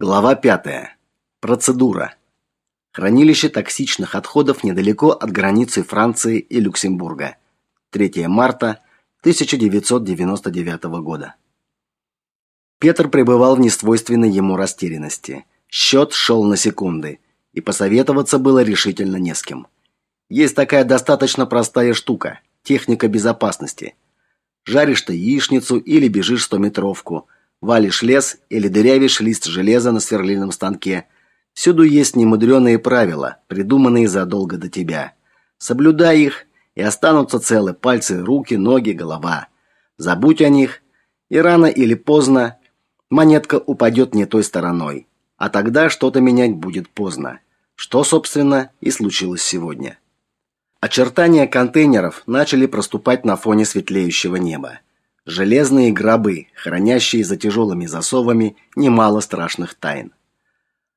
Глава 5. Процедура. Хранилище токсичных отходов недалеко от границы Франции и Люксембурга. 3 марта 1999 года. Петр пребывал в несвойственной ему растерянности. Счет шел на секунды, и посоветоваться было решительно не с кем. Есть такая достаточно простая штука техника безопасности. Жаришь ты яичницу или бежишь стометровку – Валишь лес или дырявишь лист железа на сверлильном станке. Всюду есть немудреные правила, придуманные задолго до тебя. Соблюдай их, и останутся целы пальцы, руки, ноги, голова. Забудь о них, и рано или поздно монетка упадет не той стороной. А тогда что-то менять будет поздно. Что, собственно, и случилось сегодня. Очертания контейнеров начали проступать на фоне светлеющего неба железные гробы, хранящие за тяжелыми засовами немало страшных тайн.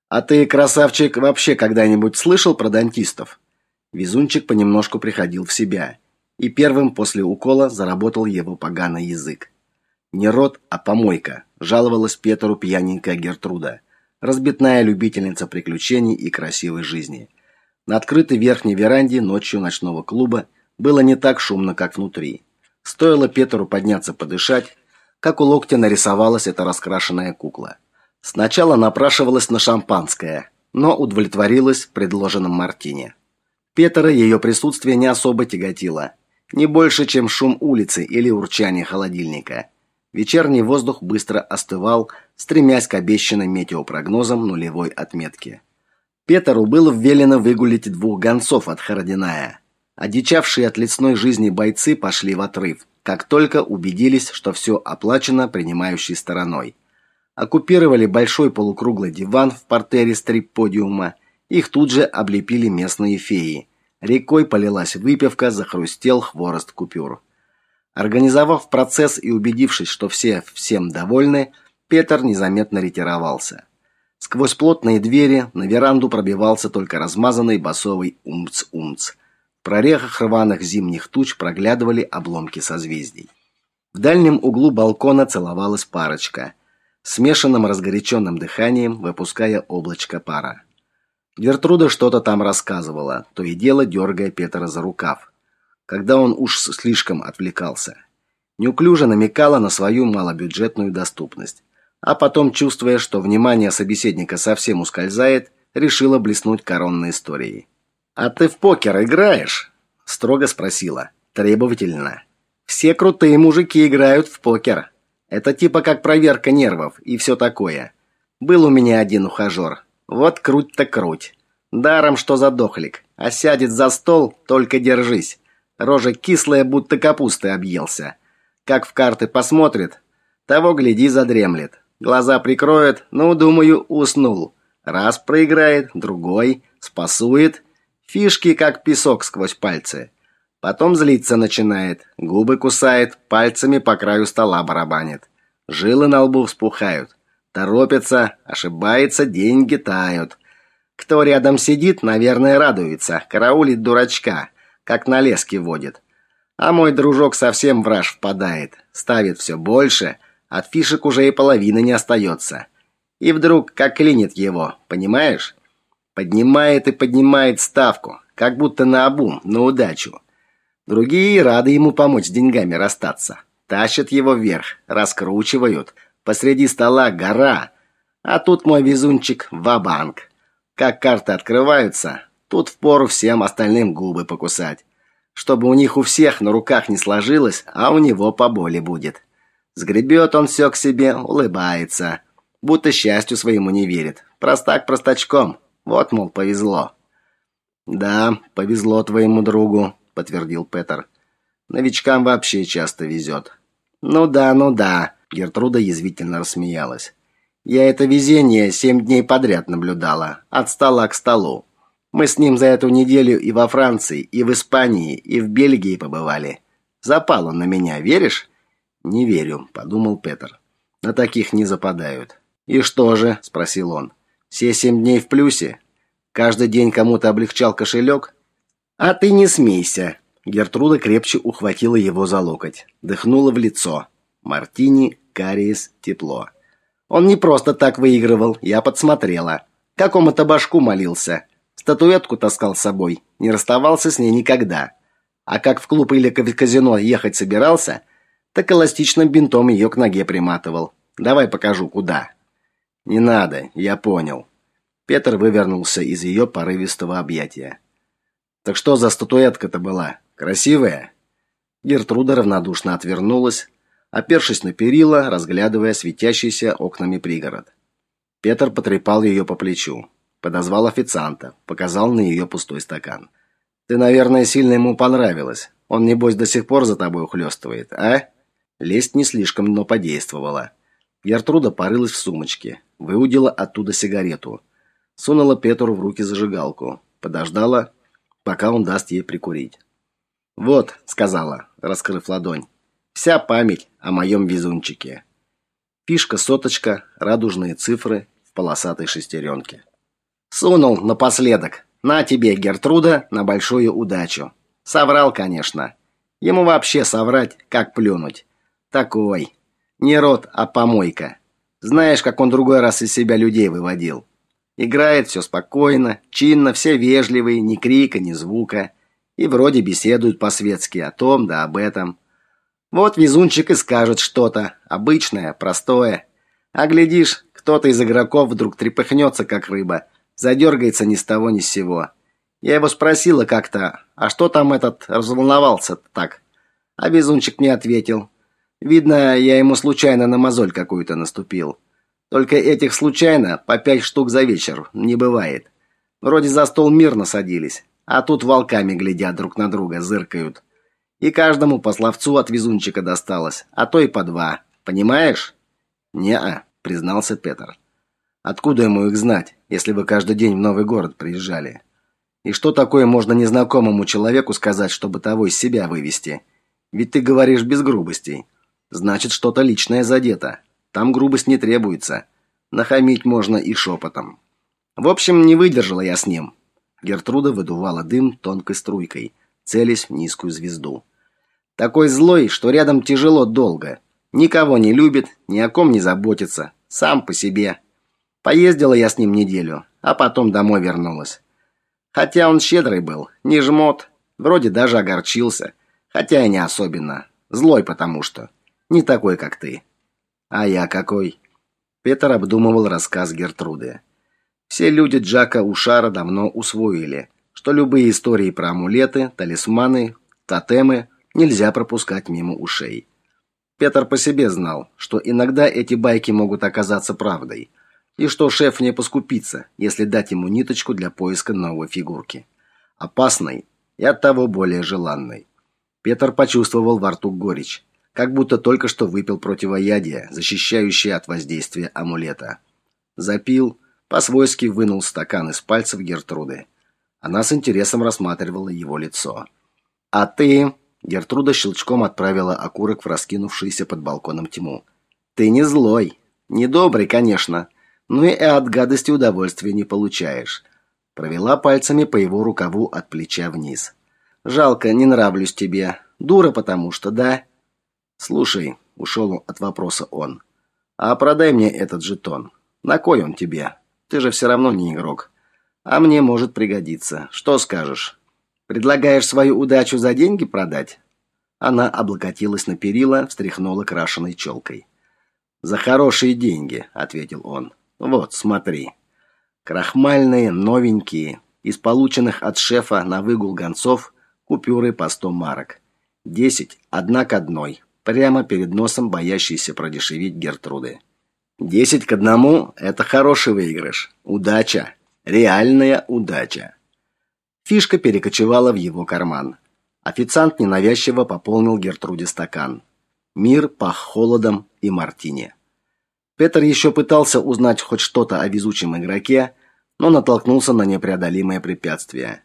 А ты, красавчик, вообще когда-нибудь слышал про дантистов? Везунчик понемножку приходил в себя, и первым после укола заработал его поганый язык. Не рот, а помойка, жаловалась Петру пьяненькая Гертруда, разбитная любительница приключений и красивой жизни. На открытой верхней веранде ночью ночного клуба было не так шумно, как внутри. Стоило Петру подняться подышать, как у локтя нарисовалась эта раскрашенная кукла. Сначала напрашивалась на шампанское, но удовлетворилась предложенным мартини. Петра ее присутствие не особо тяготило, не больше, чем шум улицы или урчание холодильника. Вечерний воздух быстро остывал, стремясь к обещанным метеопрогнозам нулевой отметки. Петру было велено выгулить двух гонцов от Хародиная. Одичавшие от лесной жизни бойцы пошли в отрыв, как только убедились, что все оплачено принимающей стороной. Оккупировали большой полукруглый диван в портере стрип-подиума. Их тут же облепили местные феи. Рекой полилась выпивка, захрустел хворост купюр. Организовав процесс и убедившись, что все всем довольны, Петр незаметно ретировался. Сквозь плотные двери на веранду пробивался только размазанный басовый умц-умц прорехах рваных зимних туч проглядывали обломки созвездий. В дальнем углу балкона целовалась парочка, смешанным разгоряченным дыханием выпуская облачко пара. Гертруда что-то там рассказывала, то и дело дергая Петра за рукав, когда он уж слишком отвлекался. Неуклюже намекала на свою малобюджетную доступность, а потом, чувствуя, что внимание собеседника совсем ускользает, решила блеснуть коронной историей. «А ты в покер играешь?» – строго спросила, требовательно. «Все крутые мужики играют в покер. Это типа как проверка нервов и все такое. Был у меня один ухажер. Вот круть-то круть. Даром, что задохлик. А сядет за стол, только держись. Рожа кислая, будто капусты объелся. Как в карты посмотрит, того, гляди, задремлет. Глаза прикроет, ну, думаю, уснул. Раз проиграет, другой, спасует – Фишки как песок сквозь пальцы. Потом злиться начинает, губы кусает, пальцами по краю стола барабанит. Жилы на лбу вспухают. Торопится, ошибается, деньги тают. Кто рядом сидит, наверное, радуется, караулит дурачка, как на леске водит. А мой дружок совсем в раж впадает, ставит все больше, от фишек уже и половины не остается. И вдруг как клинит его, понимаешь? Поднимает и поднимает ставку, как будто на обум, на удачу. Другие рады ему помочь с деньгами расстаться. Тащат его вверх, раскручивают. Посреди стола гора. А тут мой везунчик ва-банк. Как карты открываются, тут впору всем остальным губы покусать. Чтобы у них у всех на руках не сложилось, а у него поболе будет. Сгребет он все к себе, улыбается. Будто счастью своему не верит. Простак простачком, вот, мол, повезло. Да, повезло твоему другу, подтвердил Петр. Новичкам вообще часто везет. Ну да, ну да, Гертруда язвительно рассмеялась. Я это везение семь дней подряд наблюдала, от стола к столу. Мы с ним за эту неделю и во Франции, и в Испании, и в Бельгии побывали. Запал он на меня, веришь? Не верю, подумал Петр. На таких не западают. И что же, спросил он. Все семь дней в плюсе? Каждый день кому-то облегчал кошелек? А ты не смейся. Гертруда крепче ухватила его за локоть, дыхнула в лицо. Мартини, кариес, тепло. Он не просто так выигрывал, я подсмотрела. Какому-то башку молился. Статуэтку таскал с собой, не расставался с ней никогда. А как в клуб или казино ехать собирался, так эластичным бинтом ее к ноге приматывал. Давай покажу, куда. Не надо, я понял. Петр вывернулся из ее порывистого объятия. Так что за статуэтка-то была? Красивая? Гертруда равнодушно отвернулась, опершись на перила, разглядывая светящийся окнами пригород. Петр потрепал ее по плечу, подозвал официанта, показал на ее пустой стакан. Ты, наверное, сильно ему понравилась. Он небось до сих пор за тобой ухлёстывает, а? Лесть не слишком, но подействовала. Гертруда порылась в сумочке, выудила оттуда сигарету, сунула Петру в руки зажигалку, подождала, пока он даст ей прикурить. «Вот», — сказала, раскрыв ладонь, — «вся память о моем везунчике». Фишка, соточка, радужные цифры в полосатой шестеренке. Сунул напоследок. На тебе, Гертруда, на большую удачу. Соврал, конечно. Ему вообще соврать, как плюнуть. Такой. Не рот, а помойка. Знаешь, как он другой раз из себя людей выводил. Играет все спокойно, чинно, все вежливые, ни крика, ни звука. И вроде беседуют по-светски о том да об этом. Вот везунчик и скажет что-то, обычное, простое. А глядишь, кто-то из игроков вдруг трепыхнется, как рыба, задергается ни с того ни с сего. Я его спросила как-то, а что там этот разволновался так? А везунчик мне ответил. Видно, я ему случайно на мозоль какую-то наступил. Только этих случайно по пять штук за вечер не бывает. Вроде за стол мирно садились, а тут волками глядят друг на друга, зыркают. И каждому по словцу от везунчика досталось, а то и по два. Понимаешь? Не-а, признался Петр. Откуда ему их знать, если вы каждый день в новый город приезжали? И что такое можно незнакомому человеку сказать, чтобы того из себя вывести? Ведь ты говоришь без грубостей. Значит, что-то личное задето. Там грубость не требуется. Нахамить можно и шепотом. В общем, не выдержала я с ним. Гертруда выдувала дым тонкой струйкой, целясь в низкую звезду. Такой злой, что рядом тяжело долго. Никого не любит, ни о ком не заботится, сам по себе. Поездила я с ним неделю, а потом домой вернулась. Хотя он щедрый был, не жмот, вроде даже огорчился, хотя и не особенно. Злой потому что. Не такой, как ты. А я какой? Петр обдумывал рассказ Гертруды. Все люди Джака Ушара давно усвоили, что любые истории про амулеты, талисманы, тотемы нельзя пропускать мимо ушей. Петр по себе знал, что иногда эти байки могут оказаться правдой, и что шеф не поскупится, если дать ему ниточку для поиска новой фигурки. Опасной и оттого более желанной. Петр почувствовал во рту горечь как будто только что выпил противоядие, защищающее от воздействия амулета. Запил, по-свойски вынул стакан из пальцев Гертруды. Она с интересом рассматривала его лицо. «А ты...» Гертруда щелчком отправила окурок в раскинувшийся под балконом тьму. «Ты не злой. Не добрый, конечно. Но и от гадости удовольствия не получаешь». Провела пальцами по его рукаву от плеча вниз. «Жалко, не нравлюсь тебе. Дура потому что, да?» Слушай, ушел от вопроса он. А продай мне этот жетон. На кой он тебе? Ты же все равно не игрок. А мне может пригодиться. Что скажешь? Предлагаешь свою удачу за деньги продать? Она облокотилась на перила, встряхнула крашеной челкой. За хорошие деньги, ответил он. Вот, смотри. Крахмальные, новенькие, из полученных от шефа на выгул гонцов купюры по сто марок. Десять одна к одной прямо перед носом боящейся продешевить Гертруды. Десять к одному – это хороший выигрыш. Удача. Реальная удача. Фишка перекочевала в его карман. Официант ненавязчиво пополнил Гертруде стакан. Мир пах холодом и мартини. Петр еще пытался узнать хоть что-то о везучем игроке, но натолкнулся на непреодолимое препятствие.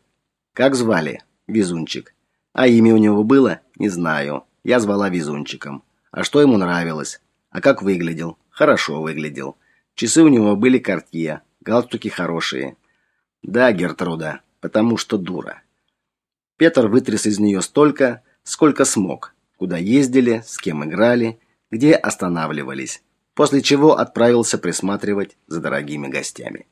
Как звали? Везунчик. А имя у него было? Не знаю. Я звала везунчиком. А что ему нравилось? А как выглядел? Хорошо выглядел. Часы у него были кортье, галстуки хорошие. Да, Гертруда, потому что дура. Петр вытряс из нее столько, сколько смог. Куда ездили, с кем играли, где останавливались. после чего отправился присматривать за дорогими гостями.